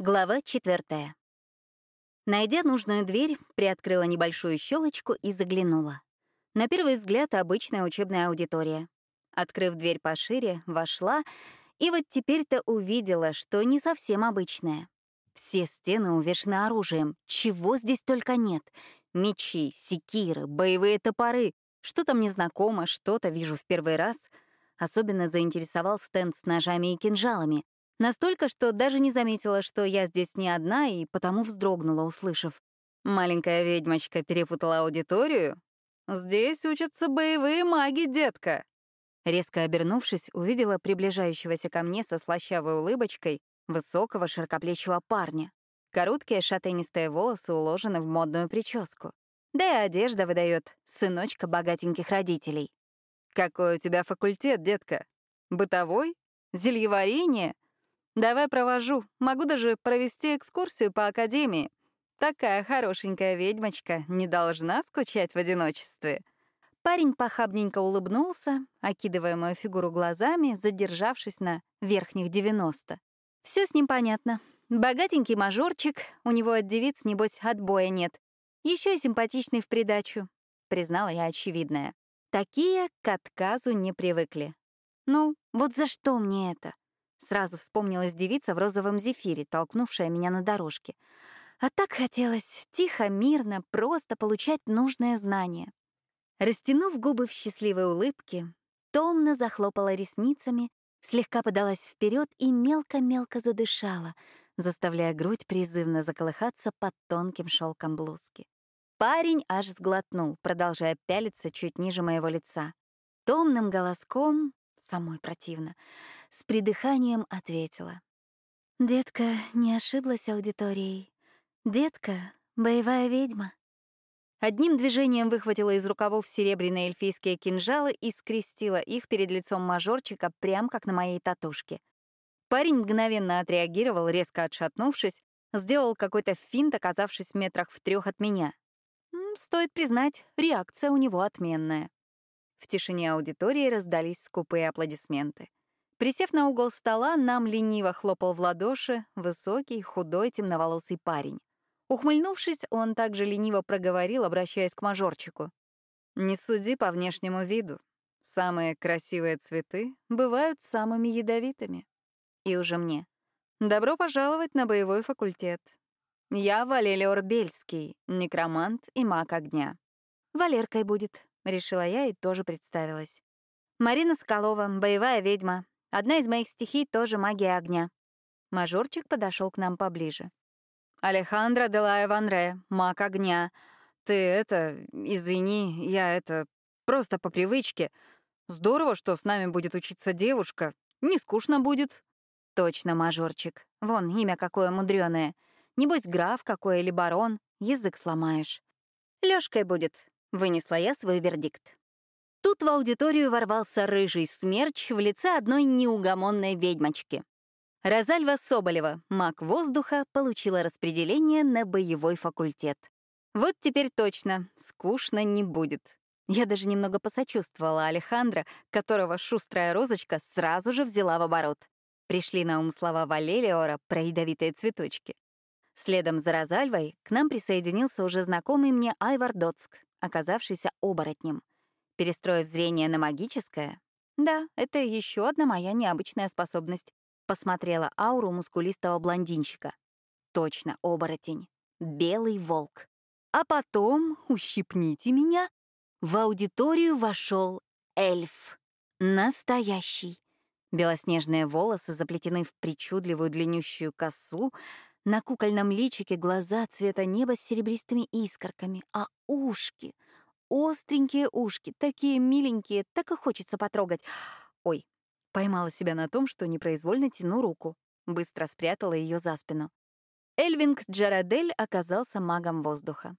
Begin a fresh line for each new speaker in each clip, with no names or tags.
Глава четвертая. Найдя нужную дверь, приоткрыла небольшую щелочку и заглянула. На первый взгляд обычная учебная аудитория. Открыв дверь пошире, вошла, и вот теперь-то увидела, что не совсем обычная. Все стены увешаны оружием, чего здесь только нет. Мечи, секиры, боевые топоры. Что-то мне знакомо, что-то вижу в первый раз. Особенно заинтересовал стенд с ножами и кинжалами. Настолько, что даже не заметила, что я здесь не одна, и потому вздрогнула, услышав. «Маленькая ведьмочка перепутала аудиторию? Здесь учатся боевые маги, детка!» Резко обернувшись, увидела приближающегося ко мне со слащавой улыбочкой высокого широкоплечего парня. Короткие шатенистые волосы уложены в модную прическу. Да и одежда выдает сыночка богатеньких родителей. «Какой у тебя факультет, детка? Бытовой? Зельеварение?» Давай провожу. Могу даже провести экскурсию по академии. Такая хорошенькая ведьмочка не должна скучать в одиночестве. Парень похабненько улыбнулся, окидывая мою фигуру глазами, задержавшись на верхних 90. Все с ним понятно. Богатенький мажорчик, у него от девиц, небось, отбоя нет. Еще и симпатичный в придачу, признала я очевидное. Такие к отказу не привыкли. Ну, вот за что мне это? Сразу вспомнилась девица в розовом зефире, толкнувшая меня на дорожке. А так хотелось тихо, мирно, просто получать нужное знание. Растянув губы в счастливой улыбке, томно захлопала ресницами, слегка подалась вперед и мелко-мелко задышала, заставляя грудь призывно заколыхаться под тонким шелком блузки. Парень аж сглотнул, продолжая пялиться чуть ниже моего лица. Томным голоском, самой противно, с придыханием ответила. «Детка не ошиблась аудиторией. Детка — боевая ведьма». Одним движением выхватила из рукавов серебряные эльфийские кинжалы и скрестила их перед лицом мажорчика, прям как на моей татушке. Парень мгновенно отреагировал, резко отшатнувшись, сделал какой-то финт, оказавшись в метрах в трех от меня. Стоит признать, реакция у него отменная. В тишине аудитории раздались скупые аплодисменты. Присев на угол стола, нам лениво хлопал в ладоши высокий, худой, темноволосый парень. Ухмыльнувшись, он также лениво проговорил, обращаясь к мажорчику. «Не суди по внешнему виду. Самые красивые цветы бывают самыми ядовитыми». И уже мне. «Добро пожаловать на боевой факультет. Я Валелиор Бельский, некромант и маг огня». «Валеркой будет», — решила я и тоже представилась. «Марина Соколова, боевая ведьма, Одна из моих стихий тоже магия огня. Мажорчик подошел к нам поближе. «Алехандро Делая Ванре, маг огня. Ты это... Извини, я это... Просто по привычке. Здорово, что с нами будет учиться девушка. Не скучно будет». «Точно, мажорчик. Вон, имя какое мудреное. Небось, граф какой или барон. Язык сломаешь». «Лёшкой будет», — вынесла я свой вердикт. Тут в аудиторию ворвался рыжий смерч в лице одной неугомонной ведьмочки. Розальва Соболева, маг воздуха, получила распределение на боевой факультет. Вот теперь точно, скучно не будет. Я даже немного посочувствовала Алехандро, которого шустрая розочка сразу же взяла в оборот. Пришли на ум слова Валелиора про ядовитые цветочки. Следом за Розальвой к нам присоединился уже знакомый мне Айвар Доцк, оказавшийся оборотнем. Перестроив зрение на магическое, да, это еще одна моя необычная способность, посмотрела ауру мускулистого блондинчика. Точно, оборотень. Белый волк. А потом, ущипните меня, в аудиторию вошел эльф. Настоящий. Белоснежные волосы заплетены в причудливую длиннющую косу, на кукольном личике глаза цвета неба с серебристыми искорками, а ушки — Остренькие ушки, такие миленькие, так и хочется потрогать. Ой, поймала себя на том, что непроизвольно тяну руку. Быстро спрятала ее за спину. Эльвинг Джарадель оказался магом воздуха.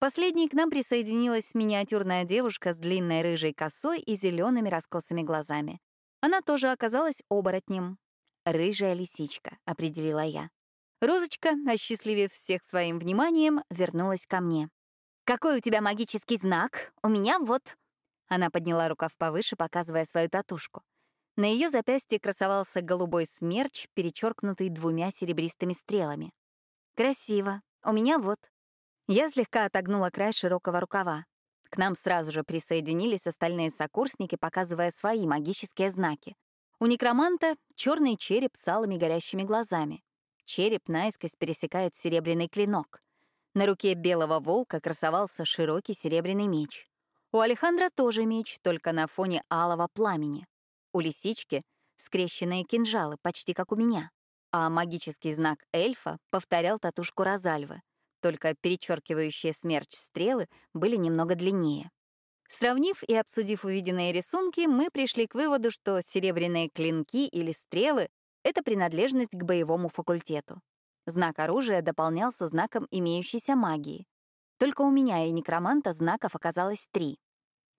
Последней к нам присоединилась миниатюрная девушка с длинной рыжей косой и зелеными раскосыми глазами. Она тоже оказалась оборотнем. «Рыжая лисичка», — определила я. Розочка, осчастливив всех своим вниманием, вернулась ко мне. «Какой у тебя магический знак? У меня вот...» Она подняла рукав повыше, показывая свою татушку. На ее запястье красовался голубой смерч, перечеркнутый двумя серебристыми стрелами. «Красиво. У меня вот». Я слегка отогнула край широкого рукава. К нам сразу же присоединились остальные сокурсники, показывая свои магические знаки. У некроманта черный череп с алыми горящими глазами. Череп наискось пересекает серебряный клинок. На руке белого волка красовался широкий серебряный меч. У Алехандра тоже меч, только на фоне алого пламени. У лисички — скрещенные кинжалы, почти как у меня. А магический знак эльфа повторял татушку Розальвы, только перечеркивающие смерч стрелы были немного длиннее. Сравнив и обсудив увиденные рисунки, мы пришли к выводу, что серебряные клинки или стрелы — это принадлежность к боевому факультету. Знак оружия дополнялся знаком имеющейся магии. Только у меня и некроманта знаков оказалось три.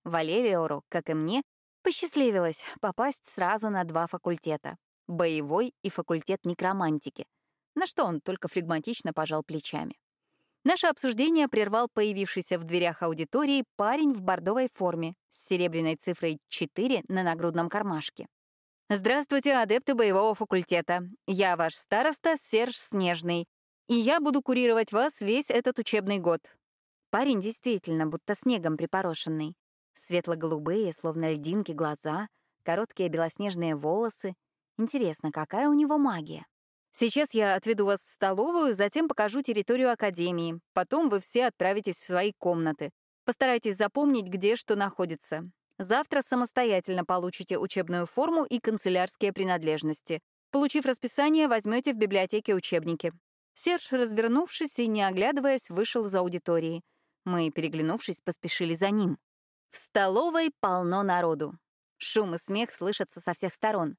Валериору, как и мне, Посчастливилось попасть сразу на два факультета — боевой и факультет некромантики, на что он только флегматично пожал плечами. Наше обсуждение прервал появившийся в дверях аудитории парень в бордовой форме с серебряной цифрой 4 на нагрудном кармашке. «Здравствуйте, адепты боевого факультета. Я ваш староста Серж Снежный, и я буду курировать вас весь этот учебный год». Парень действительно будто снегом припорошенный. Светло-голубые, словно льдинки, глаза, короткие белоснежные волосы. Интересно, какая у него магия? Сейчас я отведу вас в столовую, затем покажу территорию Академии. Потом вы все отправитесь в свои комнаты. Постарайтесь запомнить, где что находится. Завтра самостоятельно получите учебную форму и канцелярские принадлежности. Получив расписание, возьмете в библиотеке учебники. Серж, развернувшись и не оглядываясь, вышел из аудитории. Мы, переглянувшись, поспешили за ним. В столовой полно народу. Шум и смех слышатся со всех сторон.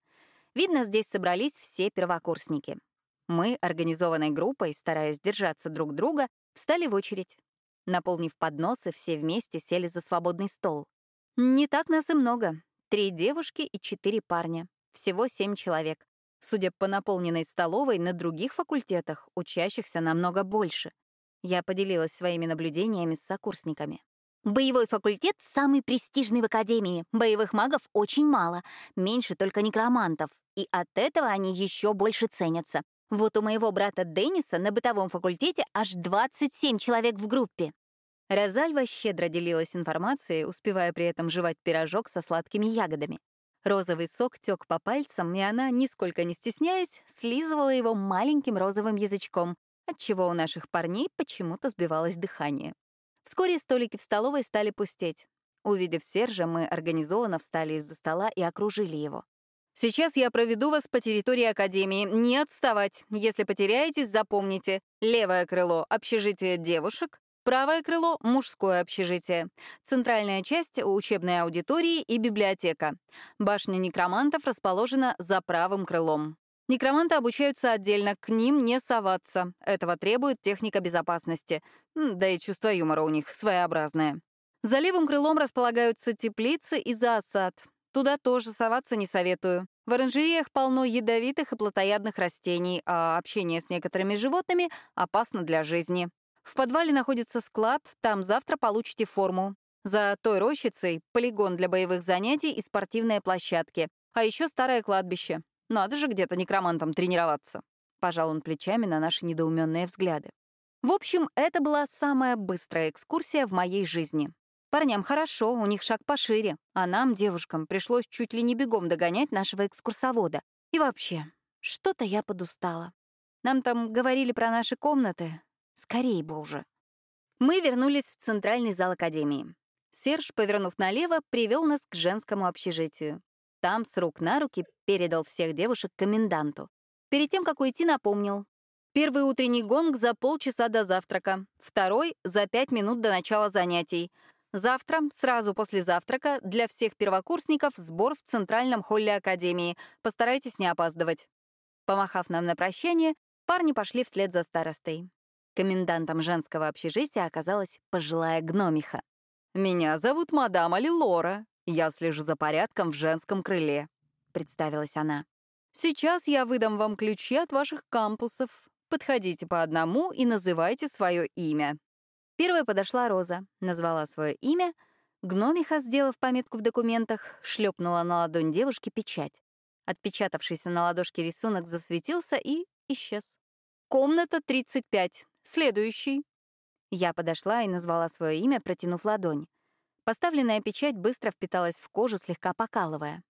Видно, здесь собрались все первокурсники. Мы, организованной группой, стараясь держаться друг друга, встали в очередь. Наполнив подносы, все вместе сели за свободный стол. Не так нас и много. Три девушки и четыре парня. Всего семь человек. Судя по наполненной столовой, на других факультетах учащихся намного больше. Я поделилась своими наблюдениями с сокурсниками. Боевой факультет самый престижный в Академии. Боевых магов очень мало, меньше только некромантов. И от этого они еще больше ценятся. Вот у моего брата Денниса на бытовом факультете аж 27 человек в группе. Розальва щедро делилась информацией, успевая при этом жевать пирожок со сладкими ягодами. Розовый сок тек по пальцам, и она, нисколько не стесняясь, слизывала его маленьким розовым язычком, отчего у наших парней почему-то сбивалось дыхание. Вскоре столики в столовой стали пустеть. Увидев Сержа, мы организованно встали из-за стола и окружили его. «Сейчас я проведу вас по территории Академии. Не отставать. Если потеряетесь, запомните. Левое крыло — общежитие девушек, правое крыло — мужское общежитие, центральная часть — учебной аудитории и библиотека. Башня некромантов расположена за правым крылом. Некроманты обучаются отдельно, к ним не соваться. Этого требует техника безопасности. Да и чувство юмора у них своеобразное. За левым крылом располагаются теплицы и зоосад. Туда тоже соваться не советую. В оранжереях полно ядовитых и плотоядных растений, а общение с некоторыми животными опасно для жизни. В подвале находится склад, там завтра получите форму. За той рощицей — полигон для боевых занятий и спортивные площадки. А еще старое кладбище. Надо же где-то некромантом тренироваться. Пожал он плечами на наши недоуменные взгляды. В общем, это была самая быстрая экскурсия в моей жизни. Парням хорошо, у них шаг пошире, а нам, девушкам, пришлось чуть ли не бегом догонять нашего экскурсовода. И вообще, что-то я подустала. Нам там говорили про наши комнаты. Скорей бы уже. Мы вернулись в центральный зал Академии. Серж, повернув налево, привел нас к женскому общежитию. Там с рук на руки передал всех девушек коменданту. Перед тем, как уйти, напомнил. Первый утренний гонг за полчаса до завтрака, второй — за пять минут до начала занятий. Завтра, сразу после завтрака, для всех первокурсников сбор в Центральном холле Академии. Постарайтесь не опаздывать. Помахав нам на прощание, парни пошли вслед за старостой. Комендантом женского общежития оказалась пожилая гномиха. «Меня зовут мадам Алилора. «Я слежу за порядком в женском крыле», — представилась она. «Сейчас я выдам вам ключи от ваших кампусов. Подходите по одному и называйте свое имя». Первой подошла Роза, назвала свое имя. Гномиха, сделав пометку в документах, шлепнула на ладонь девушки печать. Отпечатавшийся на ладошке рисунок засветился и исчез. «Комната 35. Следующий». Я подошла и назвала свое имя, протянув ладонь. Поставленная печать быстро впиталась в кожу, слегка покалывая.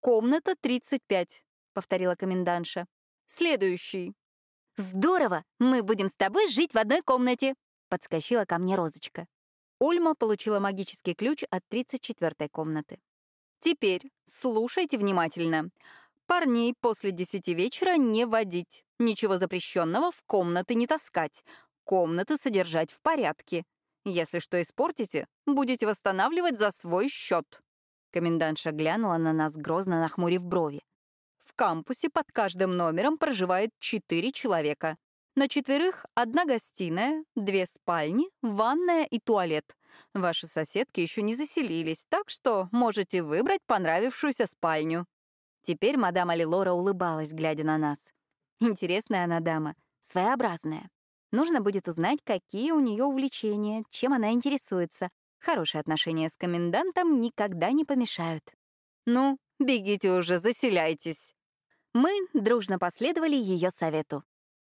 «Комната 35», — повторила комендантша. «Следующий». «Здорово! Мы будем с тобой жить в одной комнате!» — подскочила ко мне Розочка. Ольма получила магический ключ от 34-й комнаты. «Теперь слушайте внимательно. Парней после десяти вечера не водить. Ничего запрещенного в комнаты не таскать. Комнаты содержать в порядке. Если что испортите, будете восстанавливать за свой счет. Комендантша глянула на нас, грозно нахмурив брови. В кампусе под каждым номером проживает четыре человека. На четверых одна гостиная, две спальни, ванная и туалет. Ваши соседки еще не заселились, так что можете выбрать понравившуюся спальню. Теперь мадам Алилора улыбалась, глядя на нас. Интересная она дама, своеобразная. Нужно будет узнать, какие у нее увлечения, чем она интересуется. Хорошие отношения с комендантом никогда не помешают. «Ну, бегите уже, заселяйтесь». Мы дружно последовали ее совету.